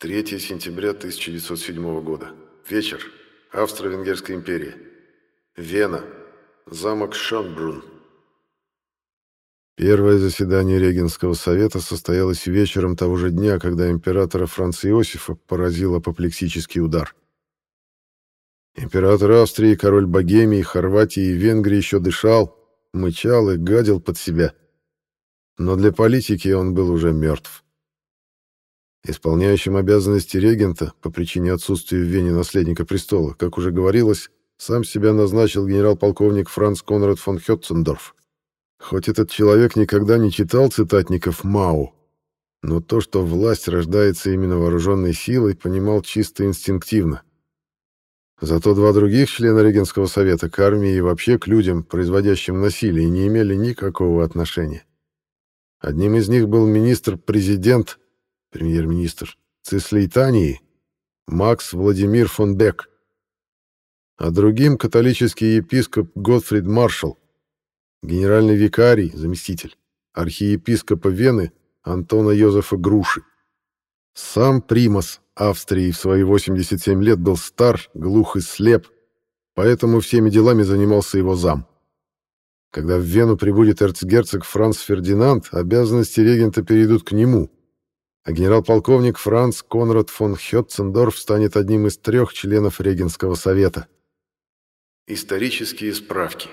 3 сентября 1907 года. Вечер. Австро-Венгерская империя. Вена. Замок Шонбрун. Первое заседание Регенского совета состоялось вечером того же дня, когда императора Франца Иосифа поразил апоплексический удар. Император Австрии, король Богемии, Хорватии и Венгрии еще дышал, мычал и гадил под себя. Но для политики он был уже мертв. Исполняющим обязанности регента по причине отсутствия в Вене наследника престола, как уже говорилось, сам себя назначил генерал-полковник Франц Конрад фон Хетцендорф. Хоть этот человек никогда не читал цитатников Мау, но то, что власть рождается именно вооруженной силой, понимал чисто инстинктивно. Зато два других члена Регенского совета к армии и вообще к людям, производящим насилие, не имели никакого отношения. Одним из них был министр-президент премьер-министр Цислейтании Макс Владимир фон Бек, а другим католический епископ Готфрид Маршал, генеральный викарий, заместитель, архиепископа Вены Антона Йозефа Груши. Сам Примас Австрии в свои 87 лет был стар, глух и слеп, поэтому всеми делами занимался его зам. Когда в Вену прибудет эрцгерцог Франц Фердинанд, обязанности регента перейдут к нему, а генерал-полковник Франц Конрад фон Хетцендорф станет одним из трех членов Регенского совета. Исторические справки.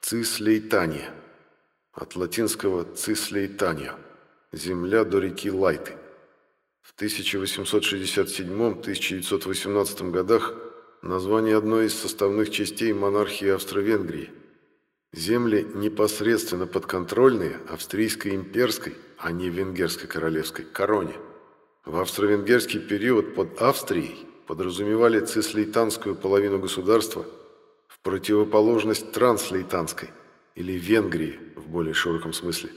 Цислейтания. От латинского «цислейтания» – земля до реки Лайты. В 1867-1918 годах название одной из составных частей монархии Австро-Венгрии. Земли непосредственно подконтрольные австрийской имперской – а не венгерской королевской короне. В австро-венгерский период под Австрией подразумевали цислейтанскую половину государства в противоположность транслейтанской или Венгрии в более широком смысле.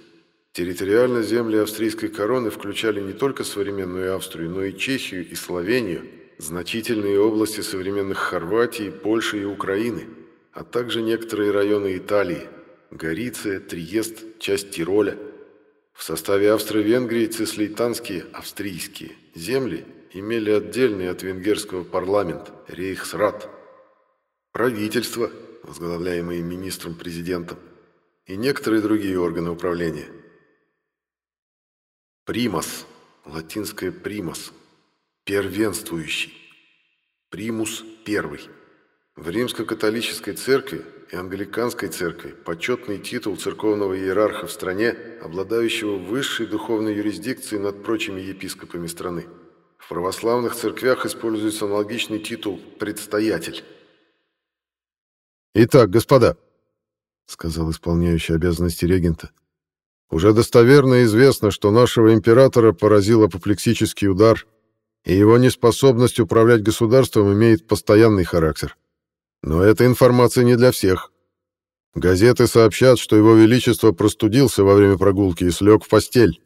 Территориально земли австрийской короны включали не только современную Австрию, но и Чехию и Словению, значительные области современных Хорватии, Польши и Украины, а также некоторые районы Италии – Гориция, Триест, часть Тироля – в составе Австро-Венгрии цислейтанские австрийские земли имели отдельный от венгерского парламент Рейхсрат, правительство, возглавляемое министром-президентом, и некоторые другие органы управления. Примас, латинское примас, первенствующий, примус первый. В римско-католической церкви и англиканской церкви почетный титул церковного иерарха в стране, обладающего высшей духовной юрисдикцией над прочими епископами страны. В православных церквях используется аналогичный титул «предстоятель». «Итак, господа», — сказал исполняющий обязанности регента, «уже достоверно известно, что нашего императора поразил апоплексический удар, и его неспособность управлять государством имеет постоянный характер. Но эта информация не для всех. Газеты сообщат, что его величество простудился во время прогулки и слег в постель,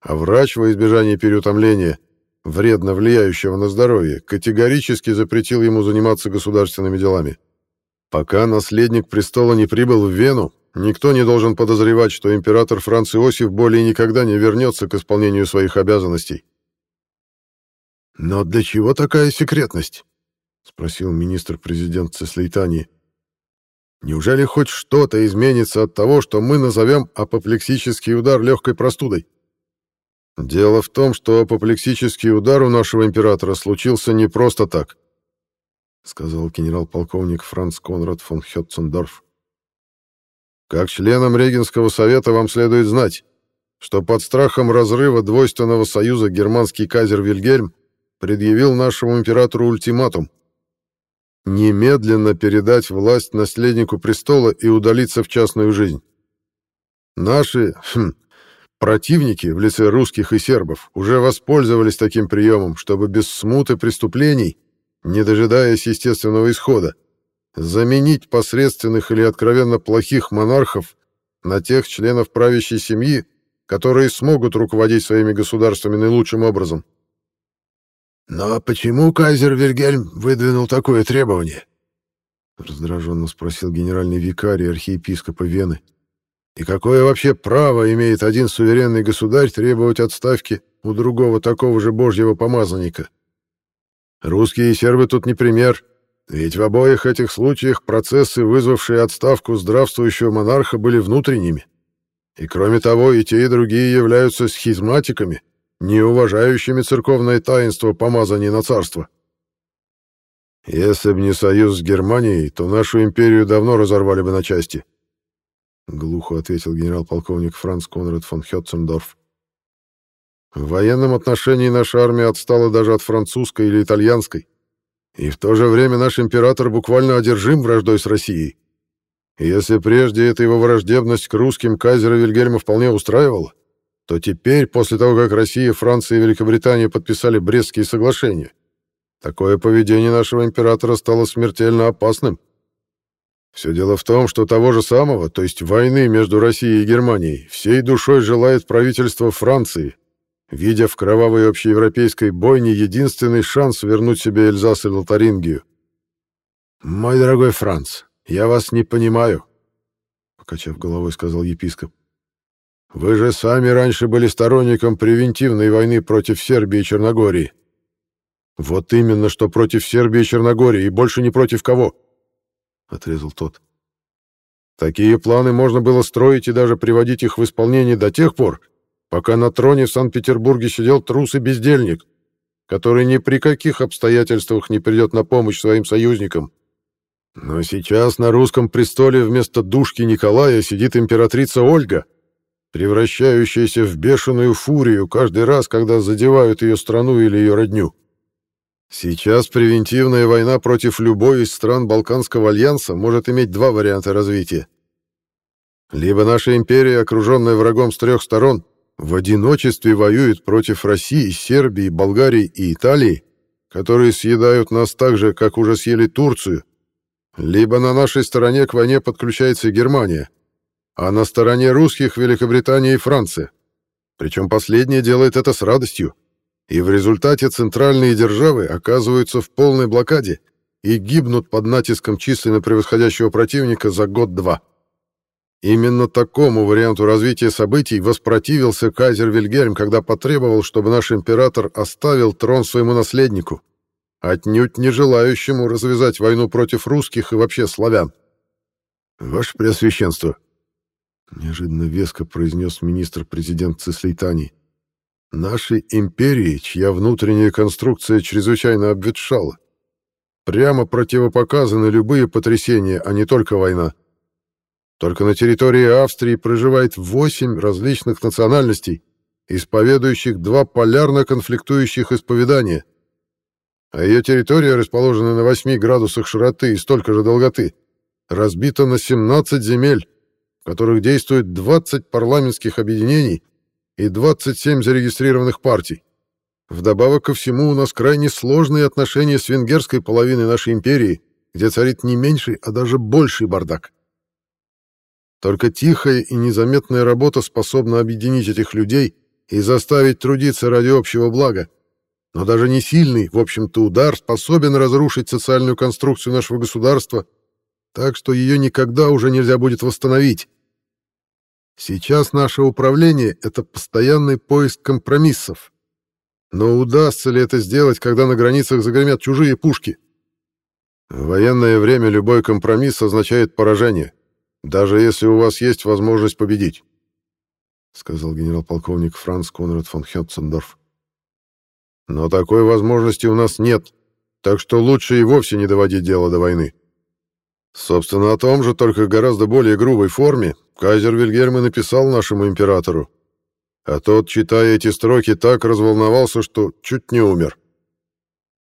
а врач во избежание переутомления, вредно влияющего на здоровье, категорически запретил ему заниматься государственными делами. Пока наследник престола не прибыл в Вену, никто не должен подозревать, что император Франц Иосиф более никогда не вернется к исполнению своих обязанностей. «Но для чего такая секретность?» — спросил министр-президент Цеслейтании. «Неужели хоть что-то изменится от того, что мы назовем апоплексический удар легкой простудой?» «Дело в том, что апоплексический удар у нашего императора случился не просто так», — сказал генерал-полковник Франц Конрад фон Хетцендорф. «Как членам Регенского совета вам следует знать, что под страхом разрыва двойственного союза германский казер Вильгельм предъявил нашему императору ультиматум, немедленно передать власть наследнику престола и удалиться в частную жизнь. Наши хм, противники в лице русских и сербов уже воспользовались таким приемом, чтобы без смуты преступлений, не дожидаясь естественного исхода, заменить посредственных или откровенно плохих монархов на тех членов правящей семьи, которые смогут руководить своими государствами наилучшим образом. «Но почему кайзер Вильгельм выдвинул такое требование?» Раздраженно спросил генеральный викарий архиепископа Вены. «И какое вообще право имеет один суверенный государь требовать отставки у другого такого же божьего помазанника. Русские и сербы тут не пример, ведь в обоих этих случаях процессы, вызвавшие отставку здравствующего монарха, были внутренними. И кроме того, и те, и другие являются схизматиками, не уважающими церковное таинство помазания на царство. Если бы не союз с Германией, то нашу империю давно разорвали бы на части. Глухо ответил генерал-полковник Франц Конрад фон Хетцендорф. В военном отношении наша армия отстала даже от французской или итальянской. И в то же время наш император буквально одержим враждой с Россией. Если прежде эта его враждебность к русским кайзера Вильгельма вполне устраивала, то теперь, после того, как Россия, Франция и Великобритания подписали Брестские соглашения, такое поведение нашего императора стало смертельно опасным. Все дело в том, что того же самого, то есть войны между Россией и Германией, всей душой желает правительство Франции, видя в кровавой общеевропейской бойне единственный шанс вернуть себе Эльзас и Лотарингию. «Мой дорогой Франц, я вас не понимаю», — покачав головой, сказал епископ. «Вы же сами раньше были сторонником превентивной войны против Сербии и Черногории». «Вот именно, что против Сербии и Черногории, и больше не против кого», — отрезал тот. «Такие планы можно было строить и даже приводить их в исполнение до тех пор, пока на троне в Санкт-Петербурге сидел трус и бездельник, который ни при каких обстоятельствах не придет на помощь своим союзникам. Но сейчас на русском престоле вместо душки Николая сидит императрица Ольга, превращающаяся в бешеную фурию каждый раз, когда задевают ее страну или ее родню. Сейчас превентивная война против любой из стран Балканского альянса может иметь два варианта развития. Либо наша империя, окруженная врагом с трех сторон, в одиночестве воюет против России, Сербии, Болгарии и Италии, которые съедают нас так же, как уже съели Турцию, либо на нашей стороне к войне подключается Германия, а на стороне русских Великобритания и Франция. Причем последняя делает это с радостью, и в результате центральные державы оказываются в полной блокаде и гибнут под натиском численно превосходящего противника за год-два. Именно такому варианту развития событий воспротивился кайзер Вильгельм, когда потребовал, чтобы наш император оставил трон своему наследнику, отнюдь не желающему развязать войну против русских и вообще славян. «Ваше Преосвященство», — неожиданно веско произнес министр-президент Цислейтании, «нашей империи, чья внутренняя конструкция чрезвычайно обветшала, прямо противопоказаны любые потрясения, а не только война». Только на территории Австрии проживает восемь различных национальностей, исповедующих два полярно конфликтующих исповедания. А ее территория, расположенная на 8 градусах широты и столько же долготы, разбита на 17 земель, которых действует 20 парламентских объединений и 27 зарегистрированных партий. Вдобавок ко всему у нас крайне сложные отношения с венгерской половиной нашей империи, где царит не меньший, а даже больший бардак. Только тихая и незаметная работа способна объединить этих людей и заставить трудиться ради общего блага. Но даже не сильный, в общем-то, удар способен разрушить социальную конструкцию нашего государства, так что ее никогда уже нельзя будет восстановить. Сейчас наше управление — это постоянный поиск компромиссов. Но удастся ли это сделать, когда на границах загремят чужие пушки? В военное время любой компромисс означает поражение даже если у вас есть возможность победить», — сказал генерал-полковник Франц Конрад фон Хетцендорф. «Но такой возможности у нас нет, так что лучше и вовсе не доводить дело до войны. Собственно, о том же, только гораздо более грубой форме, кайзер Вильгельм и написал нашему императору. А тот, читая эти строки, так разволновался, что чуть не умер.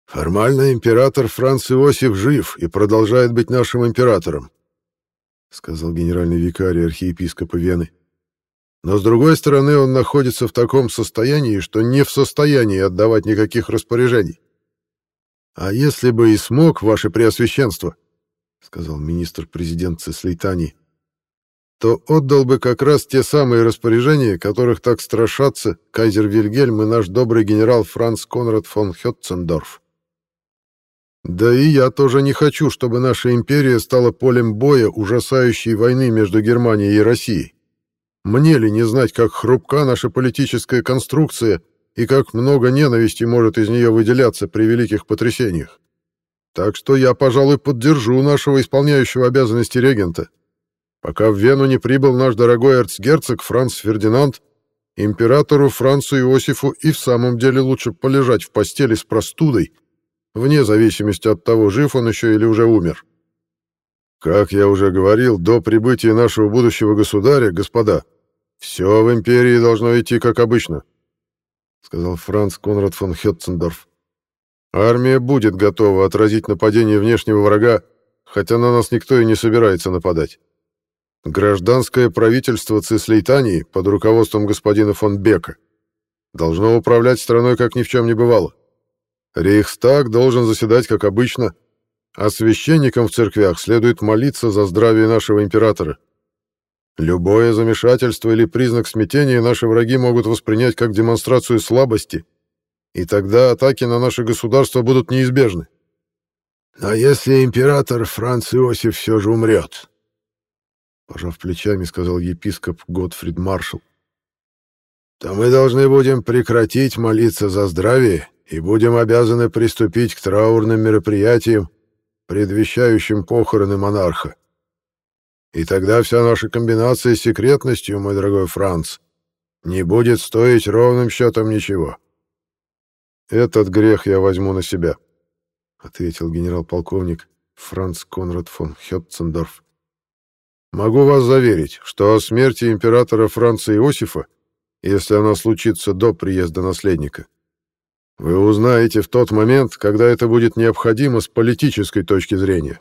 Формально император Франц Иосиф жив и продолжает быть нашим императором сказал генеральный викарий архиепископа Вены. Но с другой стороны, он находится в таком состоянии, что не в состоянии отдавать никаких распоряжений. А если бы и смог, ваше преосвященство, сказал министр-президент Цислейтании, то отдал бы как раз те самые распоряжения, которых так страшатся кайзер Вильгельм и наш добрый генерал Франц Конрад фон Хетцендорф. Да и я тоже не хочу, чтобы наша империя стала полем боя ужасающей войны между Германией и Россией. Мне ли не знать, как хрупка наша политическая конструкция и как много ненависти может из нее выделяться при великих потрясениях. Так что я, пожалуй, поддержу нашего исполняющего обязанности регента. Пока в Вену не прибыл наш дорогой эрцгерцог Франц Фердинанд, императору Францу Иосифу и в самом деле лучше полежать в постели с простудой, вне зависимости от того, жив он еще или уже умер. Как я уже говорил, до прибытия нашего будущего государя, господа, все в империи должно идти как обычно, сказал Франц Конрад фон Хетцендорф. Армия будет готова отразить нападение внешнего врага, хотя на нас никто и не собирается нападать. Гражданское правительство Цислейтании под руководством господина фон Бека должно управлять страной как ни в чем не бывало. Рейхстаг должен заседать как обычно, а священникам в церквях следует молиться за здравие нашего императора. Любое замешательство или признак смятения наши враги могут воспринять как демонстрацию слабости, и тогда атаки на наше государство будут неизбежны. Но если император Франц Иосиф все же умрет, пожав плечами, сказал епископ Готфрид Маршал, то мы должны будем прекратить молиться за здравие и будем обязаны приступить к траурным мероприятиям, предвещающим похороны монарха. И тогда вся наша комбинация с секретностью, мой дорогой Франц, не будет стоить ровным счетом ничего. Этот грех я возьму на себя, ответил генерал-полковник Франц Конрад фон Хетцендорф. Могу вас заверить, что о смерти императора Франца Иосифа, если она случится до приезда наследника, вы узнаете в тот момент, когда это будет необходимо с политической точки зрения.